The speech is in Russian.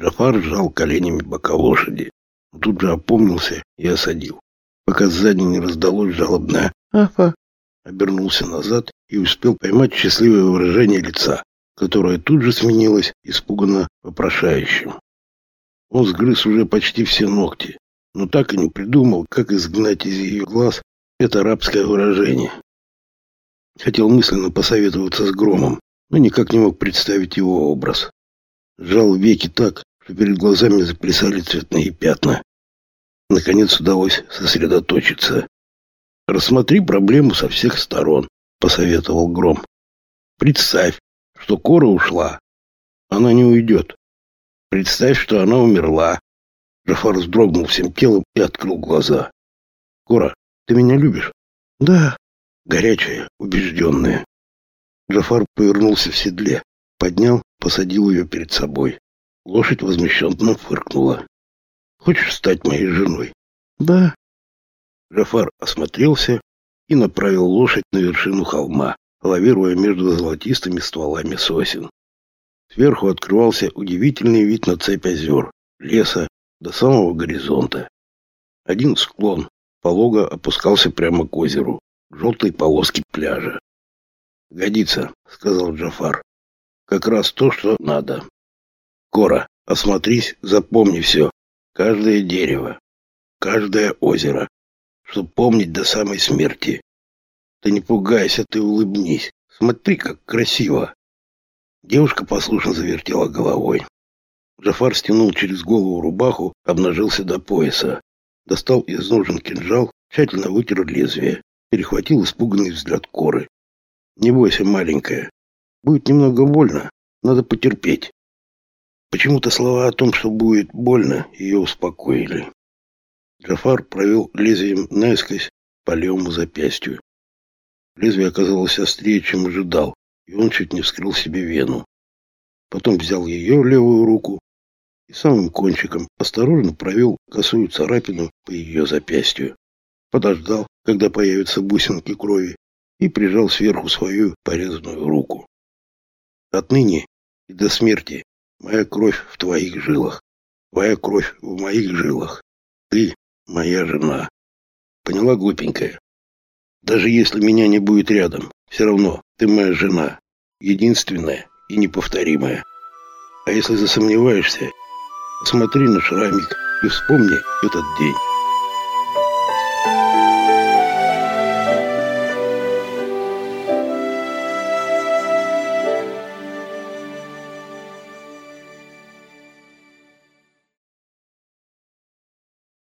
Джафар сжал коленями бока лошади. Тут же опомнился и осадил. Пока сзади не раздалось жалобное «Афа!», обернулся назад и успел поймать счастливое выражение лица, которое тут же сменилось испуганно вопрошающим. Он сгрыз уже почти все ногти, но так и не придумал, как изгнать из ее глаз это арабское выражение. Хотел мысленно посоветоваться с Громом, но никак не мог представить его образ. Сжал веки так, что перед глазами заплясали цветные пятна. Наконец удалось сосредоточиться. «Рассмотри проблему со всех сторон», — посоветовал Гром. «Представь, что Кора ушла. Она не уйдет. Представь, что она умерла». Джафар вздрогнул всем телом и открыл глаза. «Кора, ты меня любишь?» «Да», горячая, убежденная. Джафар повернулся в седле, поднял, посадил ее перед собой. Лошадь возмущенно фыркнула. «Хочешь стать моей женой?» «Да». Джафар осмотрелся и направил лошадь на вершину холма, лавируя между золотистыми стволами сосен. Сверху открывался удивительный вид на цепь озер, леса до самого горизонта. Один склон полого опускался прямо к озеру желтой полоски пляжа. «Годится», — сказал Джафар. «Как раз то, что надо. Кора, осмотрись, запомни все. Каждое дерево, каждое озеро, чтоб помнить до самой смерти. Ты не пугайся, ты улыбнись. Смотри, как красиво». Девушка послушно завертела головой. Джафар стянул через голову рубаху, обнажился до пояса. Достал из ножен кинжал, тщательно вытер лезвие перехватил испуганный взгляд Коры. «Не бойся, маленькая. Будет немного больно. Надо потерпеть». Почему-то слова о том, что будет больно, ее успокоили. Джафар провел лезвием наискось по левому запястью. Лезвие оказалось острее, чем ожидал, и он чуть не вскрыл себе вену. Потом взял ее левую руку и самым кончиком осторожно провел косую царапину по ее запястью подождал, когда появятся бусинки крови, и прижал сверху свою порезанную руку. Отныне и до смерти моя кровь в твоих жилах, твоя кровь в моих жилах. Ты моя жена. Поняла, глупенькая? Даже если меня не будет рядом, все равно ты моя жена, единственная и неповторимая. А если засомневаешься, посмотри на шрамик и вспомни этот день.